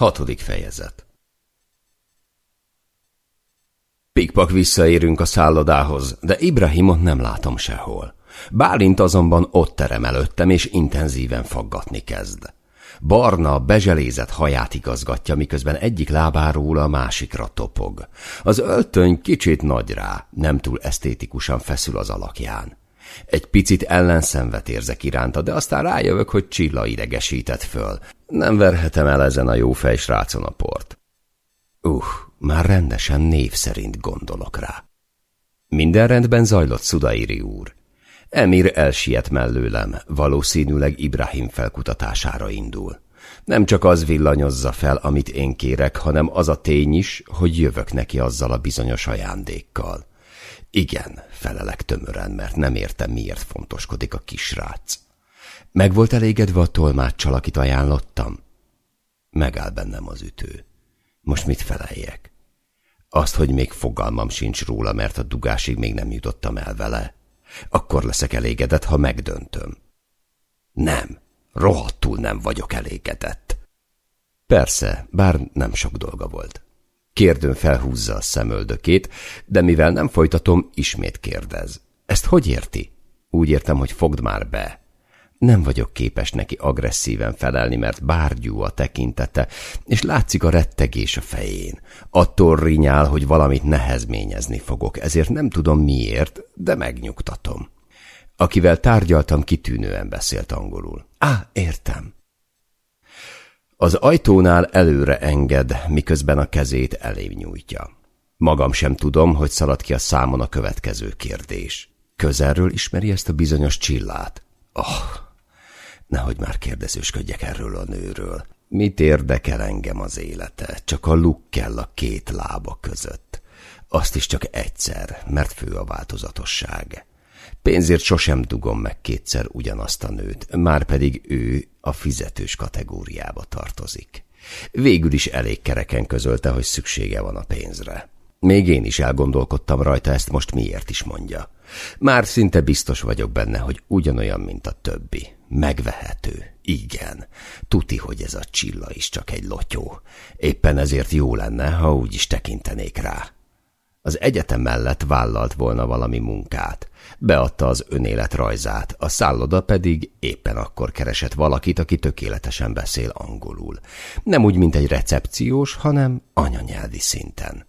Hatodik fejezet Pikpak visszaérünk a szállodához, de Ibrahimot nem látom sehol. Bálint azonban ott terem előttem, és intenzíven faggatni kezd. Barna, bezselézett haját igazgatja, miközben egyik lábáról a másikra topog. Az öltöny kicsit nagy rá, nem túl esztétikusan feszül az alakján. Egy picit ellenszenvet érzek iránta, de aztán rájövök, hogy Csilla idegesített föl. Nem verhetem el ezen a jó fejsrácon a port. Uh, már rendesen név szerint gondolok rá. Minden rendben zajlott Szudairi úr. Emir elsiet mellőlem, valószínűleg Ibrahim felkutatására indul. Nem csak az villanyozza fel, amit én kérek, hanem az a tény is, hogy jövök neki azzal a bizonyos ajándékkal. Igen, felelek tömören, mert nem értem, miért fontoskodik a kisrác. Meg volt elégedve a tolmáccsal, akit ajánlottam? Megáll bennem az ütő. Most mit feleljek? Azt, hogy még fogalmam sincs róla, mert a dugásig még nem jutottam el vele. Akkor leszek elégedett, ha megdöntöm. Nem, rohadtul nem vagyok elégedett. Persze, bár nem sok dolga volt. Kérdőn felhúzza a szemöldökét, de mivel nem folytatom, ismét kérdez. Ezt hogy érti? Úgy értem, hogy fogd már be. Nem vagyok képes neki agresszíven felelni, mert bárgyú a tekintete, és látszik a rettegés a fején. Attól rinyál, hogy valamit nehezményezni fogok, ezért nem tudom miért, de megnyugtatom. Akivel tárgyaltam, kitűnően beszélt angolul. Á, értem. Az ajtónál előre enged, miközben a kezét elém nyújtja. Magam sem tudom, hogy szalad ki a számon a következő kérdés. Közelről ismeri ezt a bizonyos csillát? Oh, nehogy már kérdezősködjek erről a nőről. Mit érdekel engem az élete? Csak a luk kell a két lába között. Azt is csak egyszer, mert fő a változatosság. Pénzért sosem dugom meg kétszer ugyanazt a nőt, már pedig ő a fizetős kategóriába tartozik. Végül is elég kereken közölte, hogy szüksége van a pénzre. Még én is elgondolkodtam rajta, ezt most miért is mondja. Már szinte biztos vagyok benne, hogy ugyanolyan, mint a többi. Megvehető. Igen. Tuti, hogy ez a csilla is csak egy lotyó. Éppen ezért jó lenne, ha úgy is tekintenék rá. Az egyetem mellett vállalt volna valami munkát. Beadta az önéletrajzát, a szálloda pedig éppen akkor keresett valakit, aki tökéletesen beszél angolul. Nem úgy, mint egy recepciós, hanem anyanyelvi szinten.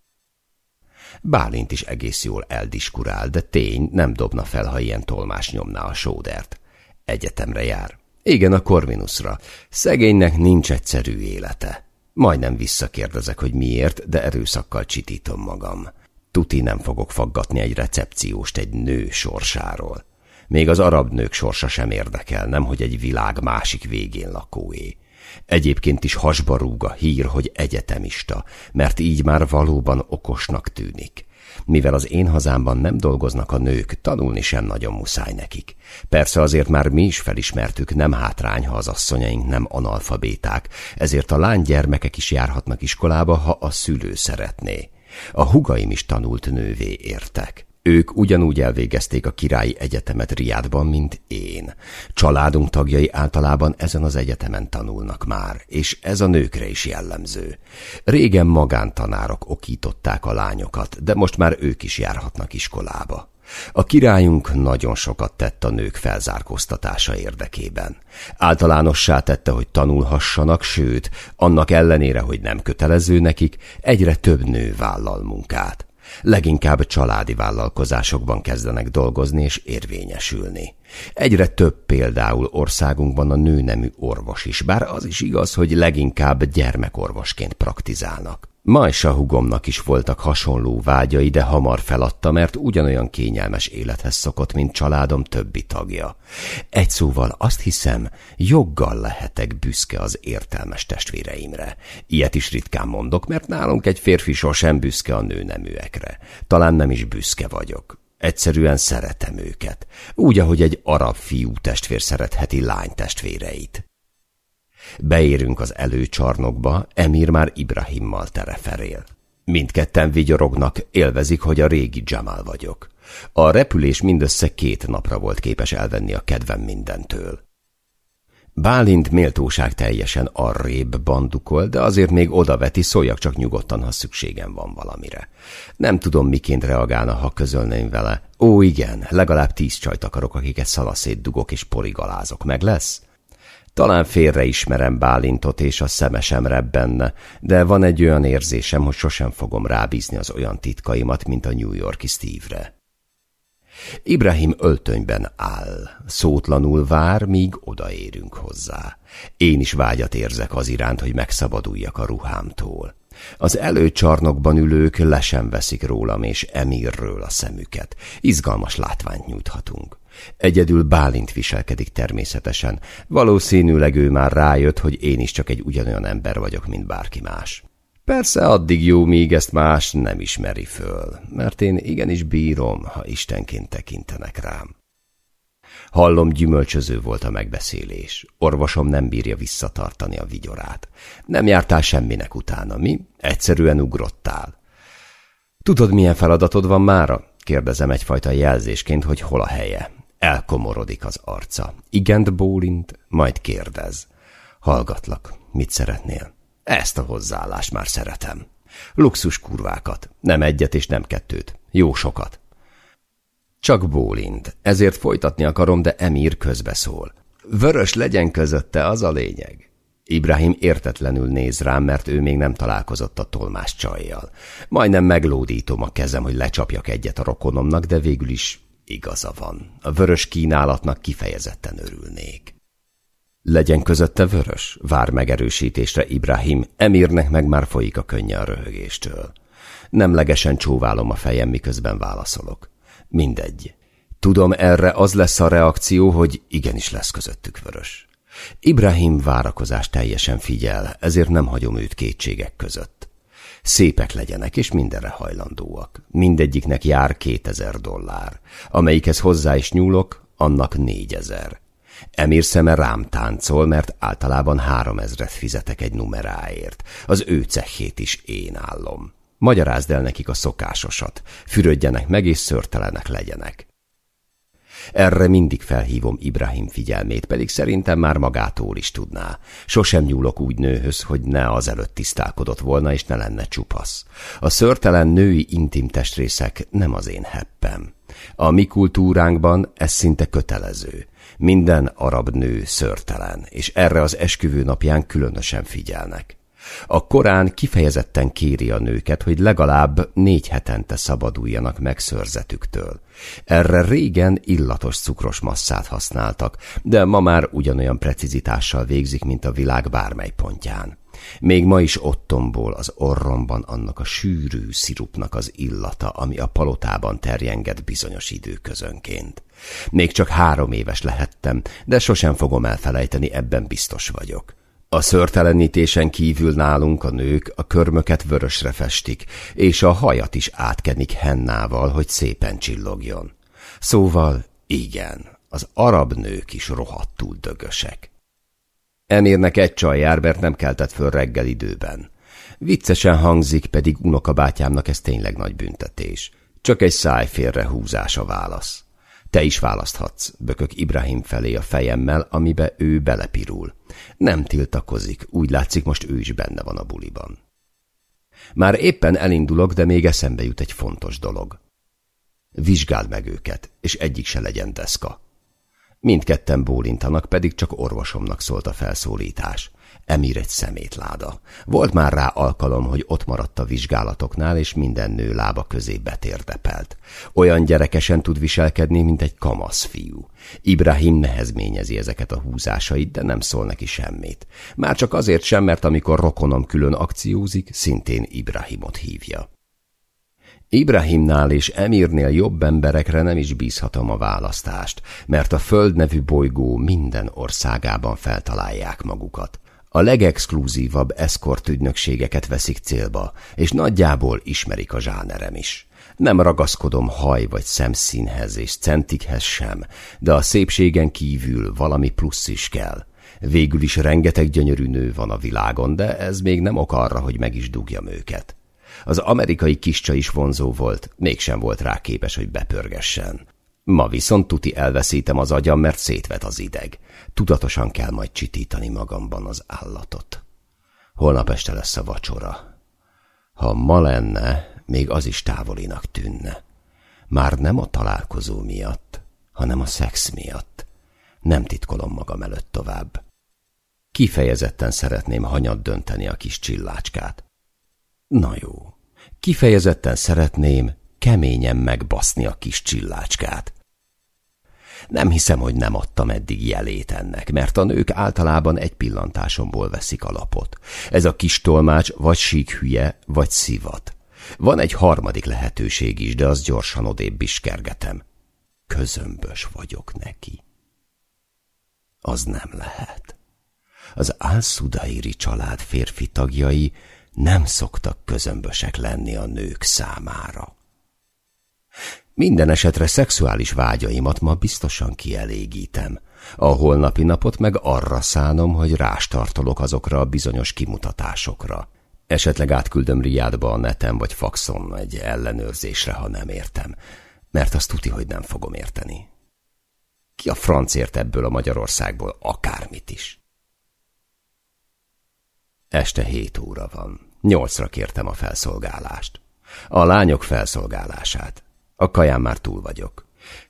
Bálint is egész jól eldiskurál, de tény nem dobna fel, ha ilyen tolmás nyomná a sódert. Egyetemre jár. Igen, a Corvinusra. Szegénynek nincs egyszerű élete. Majdnem visszakérdezek, hogy miért, de erőszakkal csitítom magam. Tuti nem fogok faggatni egy recepcióst egy nő sorsáról. Még az arab nők sorsa sem érdekel, nem hogy egy világ másik végén lakóé. Egyébként is hasba rúg a hír, hogy egyetemista, mert így már valóban okosnak tűnik. Mivel az én hazámban nem dolgoznak a nők, tanulni sem nagyon muszáj nekik. Persze azért már mi is felismertük, nem hátrány, ha az asszonyaink nem analfabéták, ezért a lánygyermekek is járhatnak iskolába, ha a szülő szeretné. A hugaim is tanult nővé értek. Ők ugyanúgy elvégezték a királyi egyetemet Riádban, mint én. Családunk tagjai általában ezen az egyetemen tanulnak már, és ez a nőkre is jellemző. Régen magántanárok okították a lányokat, de most már ők is járhatnak iskolába. A királyunk nagyon sokat tett a nők felzárkóztatása érdekében. Általánossá tette, hogy tanulhassanak, sőt, annak ellenére, hogy nem kötelező nekik, egyre több nő vállal munkát. Leginkább családi vállalkozásokban kezdenek dolgozni és érvényesülni. Egyre több például országunkban a nőnemű orvos is, bár az is igaz, hogy leginkább gyermekorvosként praktizálnak. Majsa hugomnak is voltak hasonló vágyai, de hamar feladta, mert ugyanolyan kényelmes élethez szokott, mint családom többi tagja. Egy szóval azt hiszem, joggal lehetek büszke az értelmes testvéreimre. Ilyet is ritkán mondok, mert nálunk egy férfi sosem büszke a nőneműekre. Talán nem is büszke vagyok. Egyszerűen szeretem őket. Úgy, ahogy egy arab fiú testvér szeretheti lány testvéreit. Beérünk az előcsarnokba, Emir már Ibrahimmal tereferél. Mindketten vigyorognak, élvezik, hogy a régi Jamal vagyok. A repülés mindössze két napra volt képes elvenni a kedvem mindentől. Bálint méltóság teljesen arrébb bandukol, de azért még odaveti, szóljak csak nyugodtan, ha szükségem van valamire. Nem tudom, miként reagálna, ha közölném vele. Ó, igen, legalább tíz csajt akarok, akiket szalaszét dugok és porigalázok. Meg lesz? Talán félreismerem Bálintot, és a szemesem rebbenne, de van egy olyan érzésem, hogy sosem fogom rábízni az olyan titkaimat, mint a New Yorki Steve-re. Ibrahim öltönyben áll, szótlanul vár, míg odaérünk hozzá. Én is vágyat érzek az iránt, hogy megszabaduljak a ruhámtól. Az előcsarnokban ülők le sem veszik rólam és Emirről a szemüket. Izgalmas látványt nyújthatunk. Egyedül Bálint viselkedik természetesen. Valószínűleg ő már rájött, hogy én is csak egy ugyanolyan ember vagyok, mint bárki más. Persze addig jó, míg ezt más nem ismeri föl, mert én igenis bírom, ha istenként tekintenek rám. Hallom, gyümölcsöző volt a megbeszélés. Orvosom nem bírja visszatartani a vigyorát. Nem jártál semminek utána, mi? Egyszerűen ugrottál. Tudod, milyen feladatod van mára? Kérdezem egyfajta jelzésként, hogy hol a helye. Elkomorodik az arca. Igent bólint, majd kérdez. Hallgatlak. Mit szeretnél? Ezt a hozzáállást már szeretem. Luxus kurvákat. Nem egyet és nem kettőt. Jó sokat. Csak bólint. Ezért folytatni akarom, de Emir közbeszól. Vörös legyen közötte, az a lényeg. Ibrahim értetlenül néz rám, mert ő még nem találkozott a tolmás csajjal. Majdnem meglódítom a kezem, hogy lecsapjak egyet a rokonomnak, de végül is igaza van. A vörös kínálatnak kifejezetten örülnék. Legyen közötte vörös, vár megerősítésre Ibrahim, Emirnek meg már folyik a könnye a röhögéstől. Nemlegesen csóválom a fejem, miközben válaszolok. Mindegy. Tudom, erre az lesz a reakció, hogy igenis lesz közöttük vörös. Ibrahim várakozás teljesen figyel, ezért nem hagyom őt kétségek között. Szépek legyenek, és mindenre hajlandóak. Mindegyiknek jár kétezer dollár. Amelyikhez hozzá is nyúlok, annak négyezer. Emir szeme rám táncol, mert általában három ezret fizetek egy numeráért. Az ő cehét is én állom. Magyarázd el nekik a szokásosat. Fürödjenek meg, és szörtelenek legyenek. Erre mindig felhívom Ibrahim figyelmét, pedig szerintem már magától is tudná. Sosem nyúlok úgy nőhöz, hogy ne azelőtt tisztálkodott volna, és ne lenne csupasz. A szörtelen női intim testrészek nem az én heppem. A mi kultúránkban ez szinte kötelező. Minden arab nő szörtelen, és erre az esküvő napján különösen figyelnek. A Korán kifejezetten kéri a nőket, hogy legalább négy hetente szabaduljanak meg szörzetüktől. Erre régen illatos cukros masszát használtak, de ma már ugyanolyan precizitással végzik, mint a világ bármely pontján. Még ma is ott tombol az orromban annak a sűrű szirupnak az illata, ami a palotában terjengett bizonyos időközönként. Még csak három éves lehettem, de sosem fogom elfelejteni, ebben biztos vagyok. A szörtelenítésen kívül nálunk a nők a körmöket vörösre festik, és a hajat is átkenik hennával, hogy szépen csillogjon. Szóval igen, az arab nők is rohadtul dögösek. Emérnek egy csaj jár, mert nem keltett föl reggel időben. Viccesen hangzik, pedig unokabátyámnak ez tényleg nagy büntetés. Csak egy szájfélre húzás a válasz. Te is választhatsz, bökök Ibrahim felé a fejemmel, amibe ő belepirul. Nem tiltakozik, úgy látszik most ő is benne van a buliban. Már éppen elindulok, de még eszembe jut egy fontos dolog. Vizsgáld meg őket, és egyik se legyen deszka. Mindketten bólintanak, pedig csak orvosomnak szólt a felszólítás. Emír egy szemétláda. Volt már rá alkalom, hogy ott maradt a vizsgálatoknál, és minden nő lába közé betérdepelt. Olyan gyerekesen tud viselkedni, mint egy kamasz fiú. Ibrahim nehezményezi ezeket a húzásait, de nem szól neki semmit. Már csak azért sem, mert amikor rokonom külön akciózik, szintén Ibrahimot hívja. Ibrahimnál és Emirnél jobb emberekre nem is bízhatom a választást, mert a Föld nevű bolygó minden országában feltalálják magukat. A legexkluzívabb eszkort veszik célba, és nagyjából ismerik a zsánerem is. Nem ragaszkodom haj vagy szemszínhez és centikhez sem, de a szépségen kívül valami plusz is kell. Végül is rengeteg gyönyörű nő van a világon, de ez még nem ok arra, hogy meg is dugjam őket. Az amerikai kiscsa is vonzó volt, mégsem volt rá képes, hogy bepörgessen. Ma viszont tuti elveszítem az agyam, mert szétvet az ideg. Tudatosan kell majd csitítani magamban az állatot. Holnap este lesz a vacsora. Ha ma lenne, még az is távolinak tűnne. Már nem a találkozó miatt, hanem a szex miatt. Nem titkolom magam előtt tovább. Kifejezetten szeretném hanyat dönteni a kis csillácskát. Na jó, kifejezetten szeretném keményen megbaszni a kis csillácskát. Nem hiszem, hogy nem adtam eddig jelét ennek, mert a nők általában egy pillantásomból veszik alapot. Ez a kis tolmács vagy sík hülye, vagy szivat. Van egy harmadik lehetőség is, de az gyorsan odébb is kergetem. Közömbös vagyok neki. Az nem lehet. Az álszudairi család férfi tagjai nem szoktak közömbösek lenni a nők számára. Minden esetre szexuális vágyaimat ma biztosan kielégítem. A holnapi napot meg arra szánom, hogy rástartolok azokra a bizonyos kimutatásokra. Esetleg átküldöm Riádba a neten vagy faxon egy ellenőrzésre, ha nem értem, mert azt tuti, hogy nem fogom érteni. Ki a francért ebből a Magyarországból akármit is? Este hét óra van. Nyolcra kértem a felszolgálást. A lányok felszolgálását. A kaján már túl vagyok.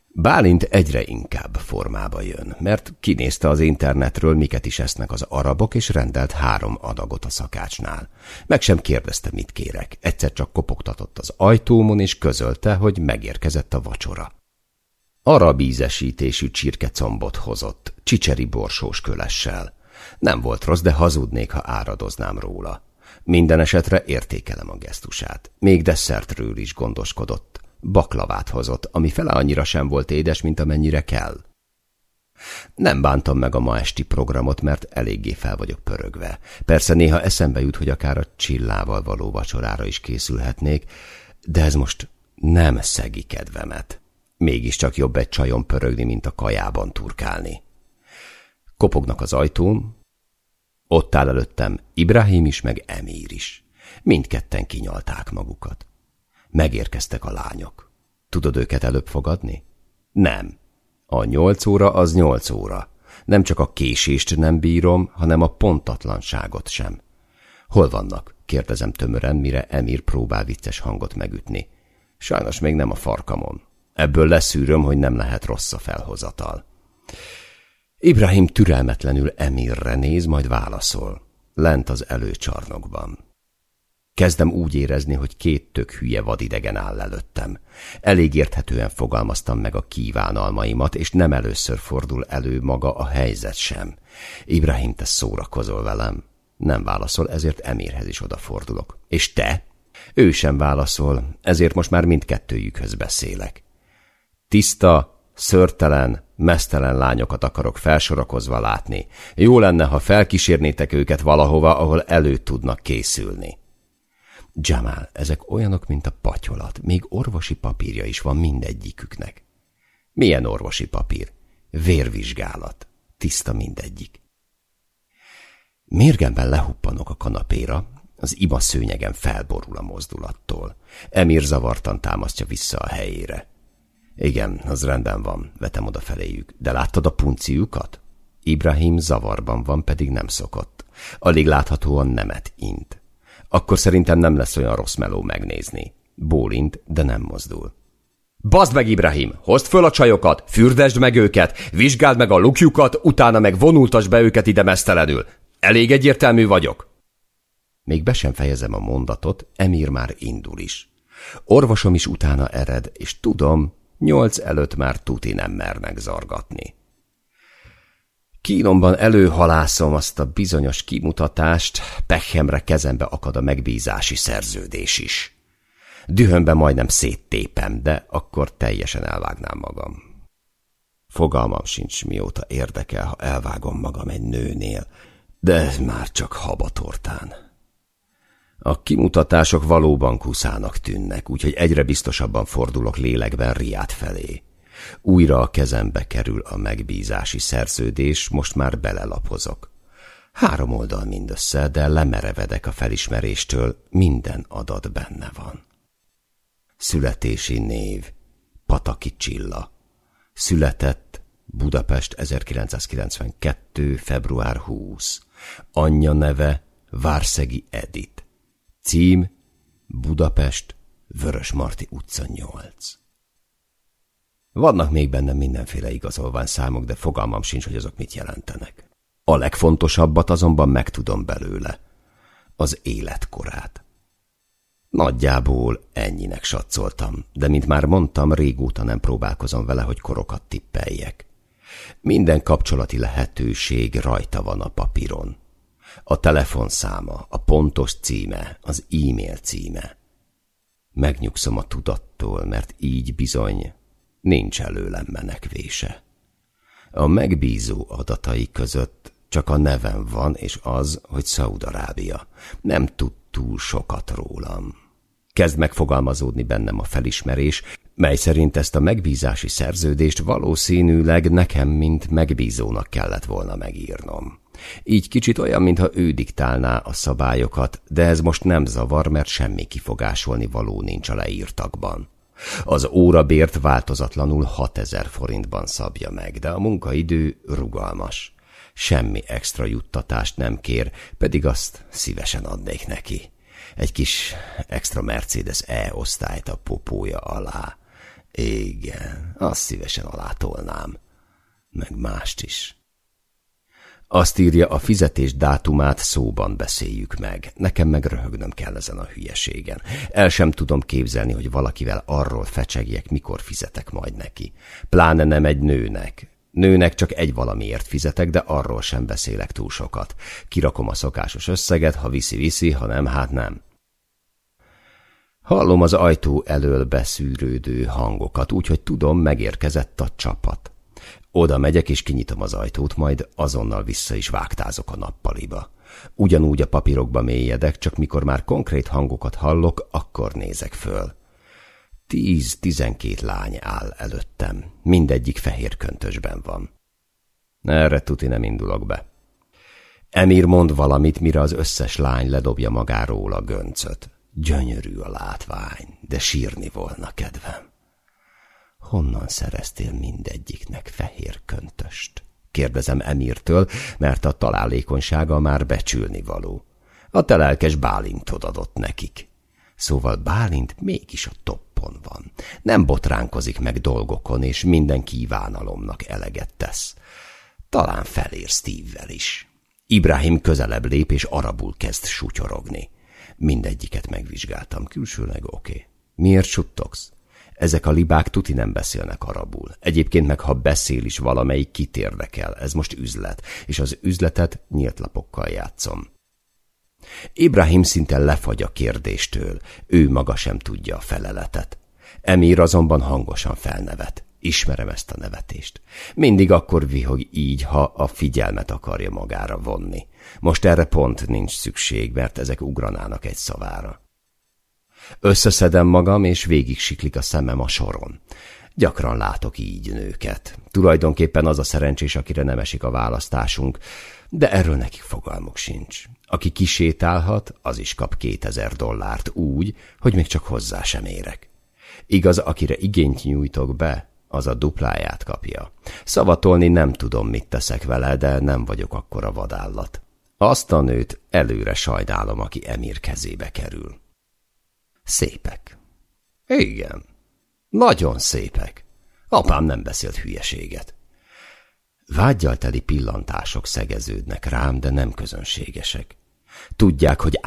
Bálint egyre inkább formába jön, mert kinézte az internetről, miket is esznek az arabok, és rendelt három adagot a szakácsnál. Meg sem kérdezte, mit kérek. Egyszer csak kopogtatott az ajtómon, és közölte, hogy megérkezett a vacsora. Arab ízesítésű csirkecombot hozott, csicseri borsós kölessel. Nem volt rossz, de hazudnék, ha áradoznám róla. Minden esetre értékelem a gesztusát. Még desszertről is gondoskodott. Baklavát hozott, ami fele annyira sem volt édes, mint amennyire kell. Nem bántam meg a ma esti programot, mert eléggé fel vagyok pörögve. Persze néha eszembe jut, hogy akár a csillával való vacsorára is készülhetnék, de ez most nem szegi kedvemet. Mégiscsak jobb egy csajon pörögni, mint a kajában turkálni. Kopognak az ajtón. Ott áll előttem Ibrahim is, meg Emír is. Mindketten kinyalták magukat. Megérkeztek a lányok. Tudod őket előbb fogadni? Nem. A nyolc óra az nyolc óra. Nem csak a késést nem bírom, hanem a pontatlanságot sem. Hol vannak? kérdezem tömören, mire Emir próbál vicces hangot megütni. Sajnos még nem a farkamon. Ebből leszűröm, hogy nem lehet rossz a felhozatal. Ibrahim türelmetlenül Emirre néz, majd válaszol. Lent az előcsarnokban. Kezdem úgy érezni, hogy két tök hülye vadidegen áll előttem. Elég érthetően fogalmaztam meg a kívánalmaimat, és nem először fordul elő maga a helyzet sem. Ibrahim, te szórakozol velem? Nem válaszol, ezért Emirhez is odafordulok. És te? Ő sem válaszol, ezért most már mindkettőjükhöz beszélek. Tiszta, szörtelen, mesztelen lányokat akarok felsorakozva látni. Jó lenne, ha felkísérnétek őket valahova, ahol elő tudnak készülni. Jamal, ezek olyanok, mint a patyolat. Még orvosi papírja is van mindegyiküknek. Milyen orvosi papír? Vérvizsgálat. Tiszta mindegyik. Mérgemben lehuppanok a kanapéra, az ima szőnyegen felborul a mozdulattól. Emir zavartan támasztja vissza a helyére. Igen, az rendben van, vetem oda feléjük. De láttad a punciukat? Ibrahim zavarban van, pedig nem szokott. Alig láthatóan nemet int. Akkor szerintem nem lesz olyan rossz meló megnézni. Bólint, de nem mozdul. Bazd meg, Ibrahim! Hozd föl a csajokat, fürdesd meg őket, vizsgáld meg a lukjukat, utána meg vonultasd be őket ide mesztelenül. Elég egyértelmű vagyok. Még be sem fejezem a mondatot, Emir már indul is. Orvosom is utána ered, és tudom, nyolc előtt már tuti nem mernek zargatni. Kínomban előhalászom azt a bizonyos kimutatást, pehemre kezembe akad a megbízási szerződés is. Dühömben majdnem széttépem, de akkor teljesen elvágnám magam. Fogalmam sincs, mióta érdekel, ha elvágom magam egy nőnél, de már csak habatortán. A kimutatások valóban kuszának tűnnek, úgyhogy egyre biztosabban fordulok lélekben Riát felé. Újra a kezembe kerül a megbízási szerződés, most már belelapozok. Három oldal mindössze, de lemerevedek a felismeréstől, minden adat benne van. Születési név, Pataki Csilla, Született Budapest 1992. február 20. Anyja neve Várszegi Edit. Cím Budapest, Vörös Marti utca 8. Vannak még bennem mindenféle igazolvány számok, de fogalmam sincs, hogy azok mit jelentenek. A legfontosabbat azonban megtudom belőle. Az életkorát. Nagyjából ennyinek satszoltam, de mint már mondtam, régóta nem próbálkozom vele, hogy korokat tippeljek. Minden kapcsolati lehetőség rajta van a papíron. A telefonszáma, a pontos címe, az e-mail címe. Megnyugszom a tudattól, mert így bizony nincs előlem menekvése. A megbízó adatai között csak a nevem van, és az, hogy Szaudarábia. Nem tud túl sokat rólam. Kezd megfogalmazódni bennem a felismerés, mely szerint ezt a megbízási szerződést valószínűleg nekem, mint megbízónak kellett volna megírnom. Így kicsit olyan, mintha ő diktálná a szabályokat, de ez most nem zavar, mert semmi kifogásolni való nincs a leírtakban. Az órabért változatlanul 6000 forintban szabja meg, de a munkaidő rugalmas. Semmi extra juttatást nem kér, pedig azt szívesen adnék neki. Egy kis extra Mercedes E-osztályt a popója alá. Igen, azt szívesen alátolnám. Meg mást is. Azt írja, a fizetés dátumát szóban beszéljük meg. Nekem meg röhögnöm kell ezen a hülyeségen. El sem tudom képzelni, hogy valakivel arról fecsegjek, mikor fizetek majd neki. Pláne nem egy nőnek. Nőnek csak egy valamiért fizetek, de arról sem beszélek túl sokat. Kirakom a szokásos összeget, ha viszi-viszi, ha nem, hát nem. Hallom az ajtó elől beszűrődő hangokat, úgyhogy tudom, megérkezett a csapat. Oda megyek és kinyitom az ajtót, majd azonnal vissza is vágtázok a nappaliba. Ugyanúgy a papírokba mélyedek, csak mikor már konkrét hangokat hallok, akkor nézek föl. Tíz-tizenkét lány áll előttem, mindegyik fehér köntösben van. Erre tuti nem indulok be. Emir mond valamit, mire az összes lány ledobja magáról a göncöt. Gyönyörű a látvány, de sírni volna kedvem. Honnan szereztél mindegyiknek fehér köntöst? Kérdezem Emirtől, mert a találékonysága már becsülni való. A telelkes Bálintod adott nekik. Szóval Bálint mégis a toppon van. Nem botránkozik meg dolgokon, és minden kívánalomnak eleget tesz. Talán felér Steve-vel is. Ibrahim közelebb lép, és arabul kezd sutyorogni. Mindegyiket megvizsgáltam, külsőleg oké. Okay. Miért suttogsz? Ezek a libák tuti nem beszélnek arabul. Egyébként meg ha beszél is valamelyik, kit érdekel. Ez most üzlet, és az üzletet nyílt lapokkal játszom. Ibrahim szinte lefagy a kérdéstől, ő maga sem tudja a feleletet. Emír azonban hangosan felnevet. Ismerem ezt a nevetést. Mindig akkor vihog így, ha a figyelmet akarja magára vonni. Most erre pont nincs szükség, mert ezek ugranának egy szavára. Összeszedem magam, és végig siklik a szemem a soron. Gyakran látok így nőket. Tulajdonképpen az a szerencsés, akire nem esik a választásunk, de erről nekik fogalmuk sincs. Aki kisétálhat, az is kap kétezer dollárt úgy, hogy még csak hozzá sem érek. Igaz, akire igényt nyújtok be, az a dupláját kapja. Szavatolni nem tudom, mit teszek vele, de nem vagyok akkora vadállat. Azt a nőt előre sajnálom, aki Emir kezébe kerül. Szépek. Igen, nagyon szépek. Apám nem beszélt hülyeséget. Vágyjal teli pillantások szegeződnek rám, de nem közönségesek. Tudják, hogy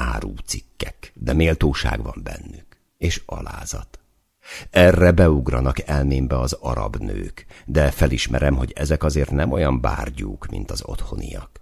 cikkek, de méltóság van bennük, és alázat. Erre beugranak elmémbe az arab nők, de felismerem, hogy ezek azért nem olyan bárgyúk, mint az otthoniak.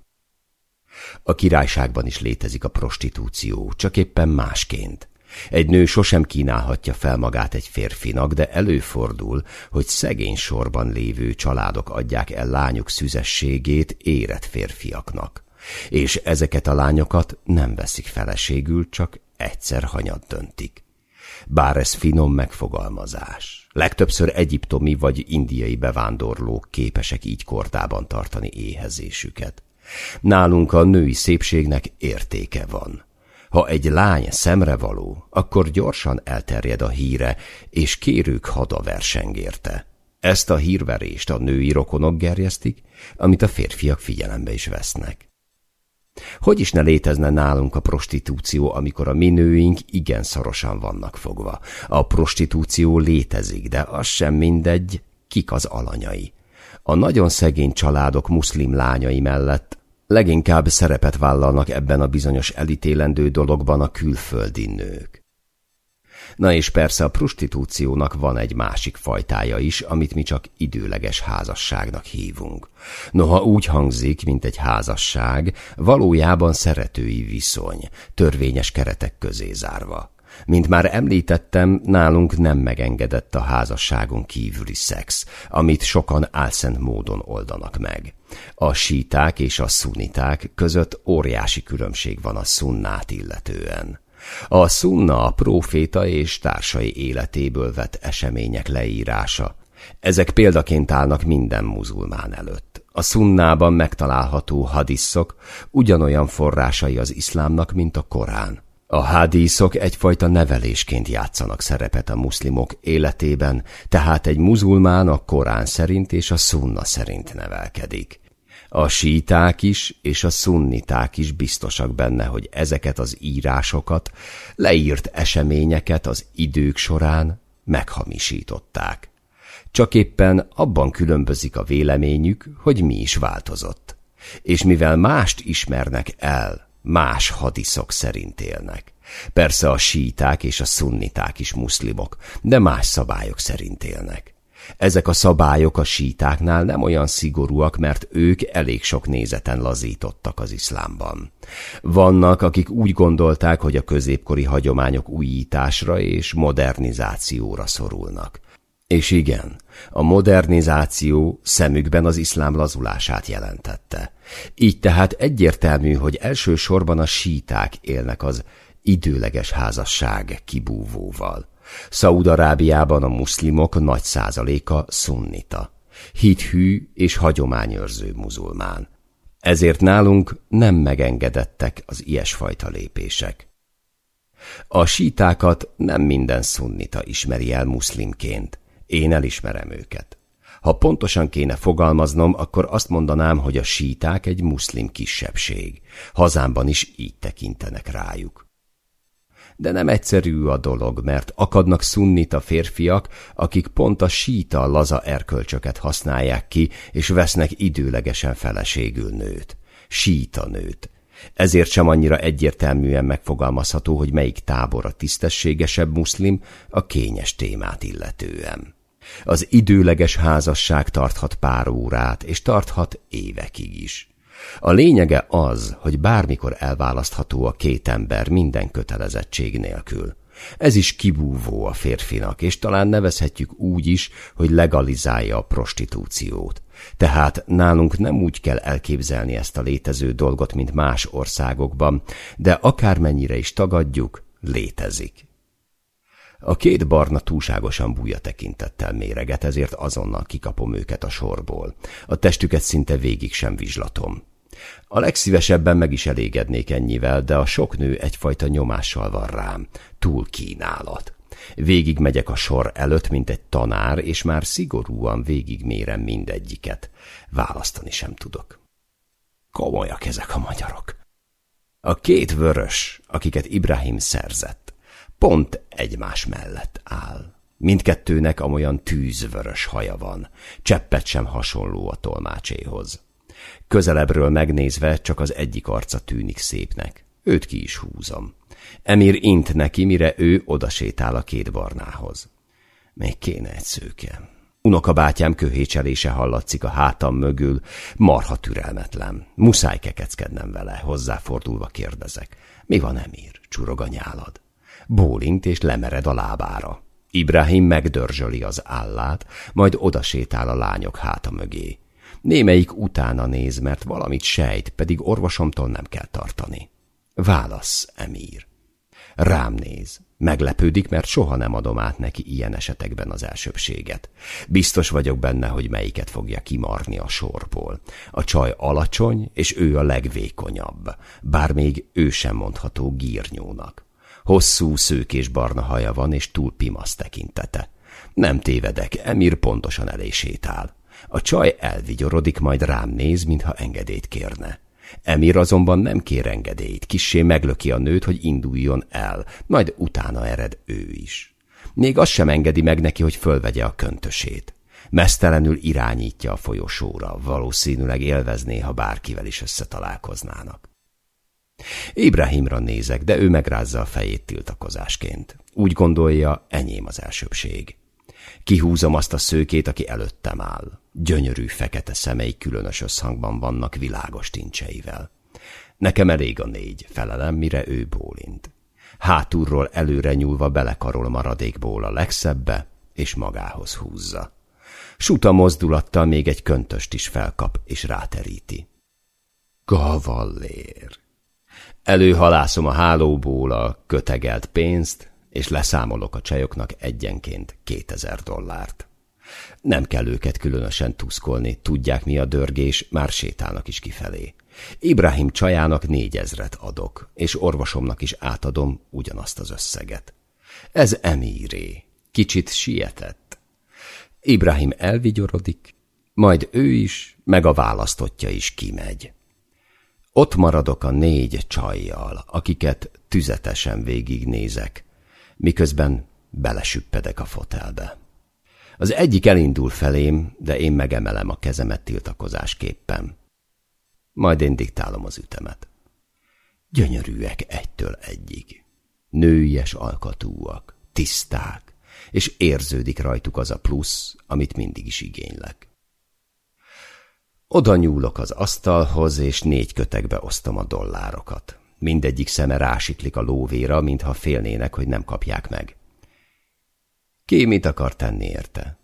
A királyságban is létezik a prostitúció, csak éppen másként. Egy nő sosem kínálhatja fel magát egy férfinak, de előfordul, hogy szegény sorban lévő családok adják el lányuk szüzességét érett férfiaknak. És ezeket a lányokat nem veszik feleségül, csak egyszer hanyat döntik. Bár ez finom megfogalmazás. Legtöbbször egyiptomi vagy indiai bevándorlók képesek így kordában tartani éhezésüket. Nálunk a női szépségnek értéke van. Ha egy lány szemrevaló, akkor gyorsan elterjed a híre, és kérők hada versengérte. Ezt a hírverést a női rokonok gerjesztik, amit a férfiak figyelembe is vesznek. Hogy is ne létezne nálunk a prostitúció, amikor a mi nőink igen szorosan vannak fogva. A prostitúció létezik, de az sem mindegy, kik az alanyai. A nagyon szegény családok muszlim lányai mellett leginkább szerepet vállalnak ebben a bizonyos elítélendő dologban a külföldi nők. Na és persze a prostitúciónak van egy másik fajtája is, amit mi csak időleges házasságnak hívunk. Noha úgy hangzik, mint egy házasság, valójában szeretői viszony, törvényes keretek közé zárva. Mint már említettem, nálunk nem megengedett a házasságon kívüli szex, amit sokan álszent módon oldanak meg. A síták és a szuniták között óriási különbség van a szunnát illetően. A szunna a próféta és társai életéből vett események leírása. Ezek példaként állnak minden muzulmán előtt. A szunnában megtalálható hadisszok ugyanolyan forrásai az iszlámnak, mint a Korán. A hádíszok egyfajta nevelésként játszanak szerepet a muszlimok életében, tehát egy muzulmán a Korán szerint és a szunna szerint nevelkedik. A síták is és a szunniták is biztosak benne, hogy ezeket az írásokat, leírt eseményeket az idők során meghamisították. Csak éppen abban különbözik a véleményük, hogy mi is változott. És mivel mást ismernek el, más hadiszok szerint élnek. Persze a síták és a szunniták is muszlimok, de más szabályok szerint élnek. Ezek a szabályok a sítáknál nem olyan szigorúak, mert ők elég sok nézeten lazítottak az iszlámban. Vannak, akik úgy gondolták, hogy a középkori hagyományok újításra és modernizációra szorulnak. És igen, a modernizáció szemükben az iszlám lazulását jelentette. Így tehát egyértelmű, hogy elsősorban a síták élnek az időleges házasság kibúvóval. Szaúd-Arábiában a muszlimok nagy százaléka szunnita, hithű és hagyományőrző muzulmán. Ezért nálunk nem megengedettek az ilyesfajta lépések. A sítákat nem minden szunnita ismeri el muszlimként, én elismerem őket. Ha pontosan kéne fogalmaznom, akkor azt mondanám, hogy a síták egy muszlim kisebbség. Hazámban is így tekintenek rájuk de nem egyszerű a dolog, mert akadnak szunnita férfiak, akik pont a síta laza erkölcsöket használják ki, és vesznek időlegesen feleségül nőt. Síta nőt. Ezért sem annyira egyértelműen megfogalmazható, hogy melyik tábor a tisztességesebb muszlim a kényes témát illetően. Az időleges házasság tarthat pár órát, és tarthat évekig is. A lényege az, hogy bármikor elválasztható a két ember minden kötelezettség nélkül. Ez is kibúvó a férfinak, és talán nevezhetjük úgy is, hogy legalizálja a prostitúciót. Tehát nálunk nem úgy kell elképzelni ezt a létező dolgot, mint más országokban, de akármennyire is tagadjuk, létezik. A két barna túlságosan búja tekintettel méreget, ezért azonnal kikapom őket a sorból. A testüket szinte végig sem vizslatom. A legszívesebben meg is elégednék ennyivel, de a sok nő egyfajta nyomással van rám. Túl kínálat. Végig megyek a sor előtt, mint egy tanár, és már szigorúan végigmérem mindegyiket. Választani sem tudok. Komolyak ezek a magyarok. A két vörös, akiket Ibrahim szerzett, pont egymás mellett áll. Mindkettőnek amolyan tűzvörös haja van, cseppet sem hasonló a tolmácséhoz. Közelebbről megnézve csak az egyik arca tűnik szépnek. Őt ki is húzom. Emir int neki, mire ő odasétál a két barnához. Még kéne egy szőke. Unokabátyám köhécselése hallatszik a hátam mögül, marha türelmetlen. Muszáj kekeckednem vele, hozzáfordulva kérdezek. Mi van, Emir? Csurog a nyálad. Bólint és lemered a lábára. Ibrahim megdörzsöli az állát, majd odasétál a lányok háta mögé. Némelyik utána néz, mert valamit sejt, pedig orvosomtól nem kell tartani. Válasz, Emír. Rám néz. Meglepődik, mert soha nem adom át neki ilyen esetekben az elsőbséget. Biztos vagyok benne, hogy melyiket fogja kimarni a sorból. A csaj alacsony, és ő a legvékonyabb, bár még ő sem mondható gírnyónak. Hosszú, szőkés barna haja van, és túl pimasz tekintete. Nem tévedek, Emir pontosan elé sétál. A csaj elvigyorodik, majd rám néz, mintha engedélyt kérne. Emir azonban nem kér engedélyt, kissé meglöki a nőt, hogy induljon el, majd utána ered ő is. Még azt sem engedi meg neki, hogy fölvegye a köntösét. Mesztelenül irányítja a folyosóra, valószínűleg élvezné, ha bárkivel is összetalálkoznának. Ibrahimra nézek, de ő megrázza a fejét tiltakozásként. Úgy gondolja, enyém az elsőbség. Kihúzom azt a szőkét, aki előttem áll. Gyönyörű fekete szemei különös összhangban vannak világos tincseivel. Nekem elég a négy, felelem, mire ő bólint. Hátulról előre nyúlva belekarol maradékból a legszebbe, és magához húzza. Suta mozdulattal még egy köntöst is felkap, és ráteríti. Gavallér! Előhalászom a hálóból a kötegelt pénzt, és leszámolok a csajoknak egyenként 2000 dollárt. Nem kell őket különösen tuszkolni, tudják mi a dörgés, már sétálnak is kifelé. Ibrahim csajának négyezret adok, és orvosomnak is átadom ugyanazt az összeget. Ez emíré. Kicsit sietett. Ibrahim elvigyorodik, majd ő is, meg a választottja is kimegy. Ott maradok a négy csajjal, akiket tüzetesen végignézek, miközben belesüppedek a fotelbe. Az egyik elindul felém, de én megemelem a kezemet tiltakozásképpen. Majd én diktálom az ütemet. Gyönyörűek egytől egyig. Nőies alkatúak, tiszták, és érződik rajtuk az a plusz, amit mindig is igénylek. Oda nyúlok az asztalhoz, és négy kötekbe osztom a dollárokat. Mindegyik szeme rásiklik a lóvéra, mintha félnének, hogy nem kapják meg. Ki mit akar tenni érte?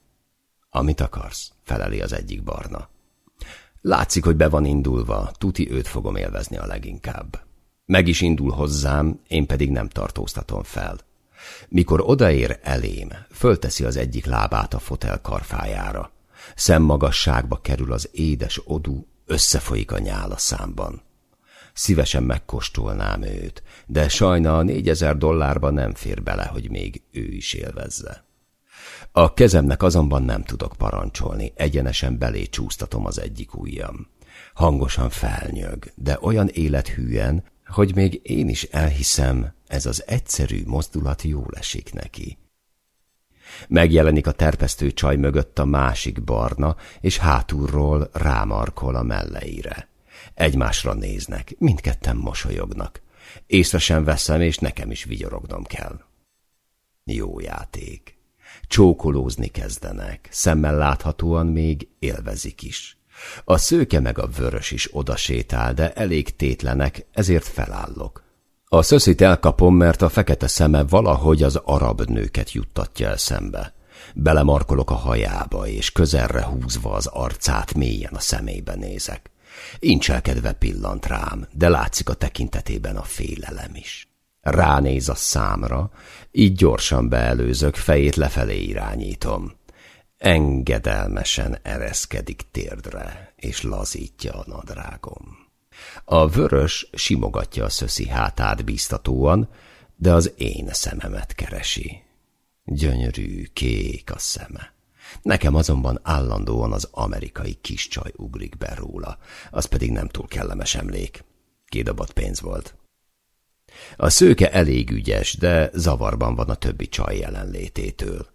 Amit akarsz, feleli az egyik barna. Látszik, hogy be van indulva, tuti őt fogom élvezni a leginkább. Meg is indul hozzám, én pedig nem tartóztatom fel. Mikor odaér elém, fölteszi az egyik lábát a fotel karfájára. Szemmagasságba kerül az édes odú, összefolyik a nyál számban. Szívesen megkóstolnám őt, de sajna a négyezer dollárba nem fér bele, hogy még ő is élvezze. A kezemnek azonban nem tudok parancsolni, egyenesen belé csúsztatom az egyik ujjam. Hangosan felnyög, de olyan élethűen, hogy még én is elhiszem, ez az egyszerű mozdulat jól esik neki. Megjelenik a terpesztő csaj mögött a másik barna, és hátulról rámarkol a melleire. Egymásra néznek, mindketten mosolyognak. Észre sem veszem, és nekem is vigyorognom kell. Jó játék. Csókolózni kezdenek, szemmel láthatóan még élvezik is. A szőke meg a vörös is odasétál, de elég tétlenek, ezért felállok. A szöszit elkapom, mert a fekete szeme valahogy az arab nőket juttatja eszembe. Belemarkolok a hajába, és közelre húzva az arcát mélyen a szemébe nézek. Incselkedve pillant rám, de látszik a tekintetében a félelem is. Ránéz a számra, így gyorsan beelőzök, fejét lefelé irányítom. Engedelmesen ereszkedik térdre, és lazítja a nadrágom. A vörös simogatja a szöszi hátát bíztatóan, de az én szememet keresi. Gyönyörű, kék a szeme. Nekem azonban állandóan az amerikai kis csaj ugrik be róla, az pedig nem túl kellemes emlék. Kidobott pénz volt. A szőke elég ügyes, de zavarban van a többi csaj jelenlététől.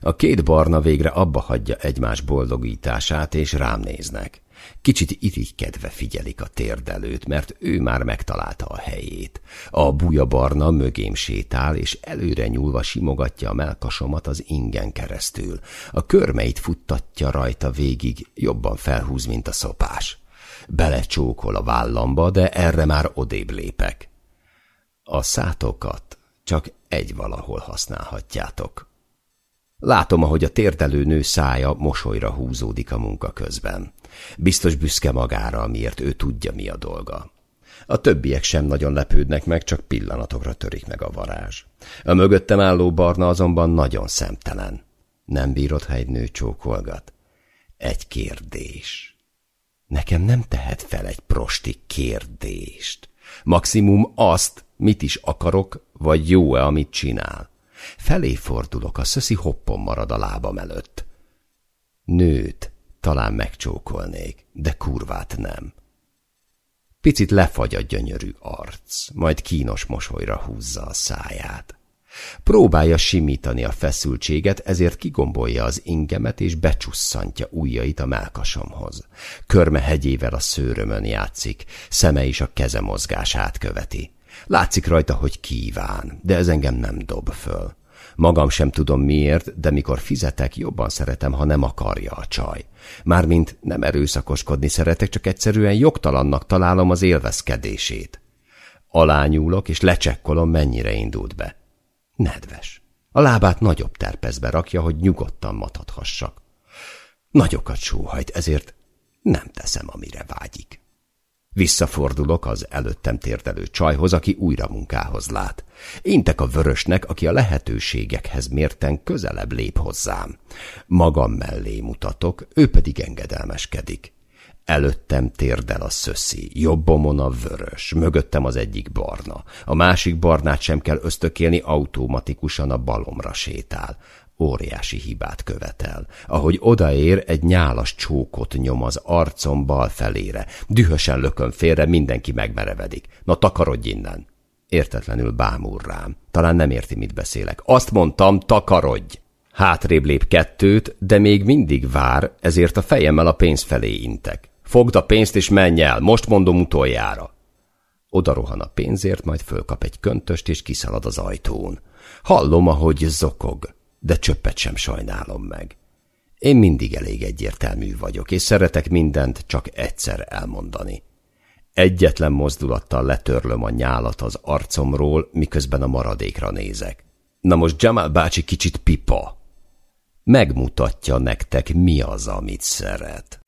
A két barna végre abba hagyja egymás boldogítását, és rám néznek. Kicsit irigykedve figyelik a térdelőt, mert ő már megtalálta a helyét. A buja barna mögém sétál, és előre nyúlva simogatja a melkasomat az ingen keresztül. A körmeit futtatja rajta végig, jobban felhúz, mint a szopás. Belecsókol a vállamba, de erre már odébb lépek. A szátokat csak egy valahol használhatjátok. Látom, ahogy a térdelő nő szája mosolyra húzódik a munka közben. Biztos büszke magára, amiért ő tudja, mi a dolga. A többiek sem nagyon lepődnek meg, csak pillanatokra törik meg a varázs. A mögöttem álló barna azonban nagyon szemtelen. Nem bírod, ha egy nő csókolgat? Egy kérdés. Nekem nem tehet fel egy prosti kérdést. Maximum azt, mit is akarok, vagy jó-e, amit csinál. Felé fordulok, a szöszi hoppon marad a lábam előtt. Nőt talán megcsókolnék, de kurvát nem. Picit lefagy a gyönyörű arc, majd kínos mosolyra húzza a száját. Próbálja simítani a feszültséget, ezért kigombolja az ingemet és becsusszantja ujjait a melkasomhoz. Körme hegyével a szőrömön játszik, szeme is a keze mozgását követi. Látszik rajta, hogy kíván, de ez engem nem dob föl. Magam sem tudom miért, de mikor fizetek, jobban szeretem, ha nem akarja a csaj. Mármint nem erőszakoskodni szeretek, csak egyszerűen jogtalannak találom az élvezkedését. Alányúlok, és lecsekkolom, mennyire indult be. Nedves. A lábát nagyobb terpezbe rakja, hogy nyugodtan matadhassak. Nagyokat sóhajt, ezért nem teszem, amire vágyik. Visszafordulok az előttem térdelő csajhoz, aki újra munkához lát. Intek a vörösnek, aki a lehetőségekhez mérten közelebb lép hozzám. Magam mellé mutatok, ő pedig engedelmeskedik. Előttem térdel a szöszi, jobbomon a vörös, mögöttem az egyik barna. A másik barnát sem kell ösztökélni, automatikusan a balomra sétál. Óriási hibát követel. Ahogy odaér, egy nyálas csókot nyom az arcom bal felére. Dühösen lökön félre, mindenki megmerevedik. Na takarodj innen! Értetlenül bámul rám. Talán nem érti, mit beszélek. Azt mondtam, takarodj! Hátrébb lép kettőt, de még mindig vár, ezért a fejemmel a pénz felé intek. Fogd a pénzt és menj el, most mondom utoljára. Oda rohan a pénzért, majd fölkap egy köntöst és kiszalad az ajtón. Hallom, ahogy zokog, de csöppet sem sajnálom meg. Én mindig elég egyértelmű vagyok, és szeretek mindent csak egyszer elmondani. Egyetlen mozdulattal letörlöm a nyálat az arcomról, miközben a maradékra nézek. Na most Jamal bácsi kicsit pipa. Megmutatja nektek, mi az, amit szeret.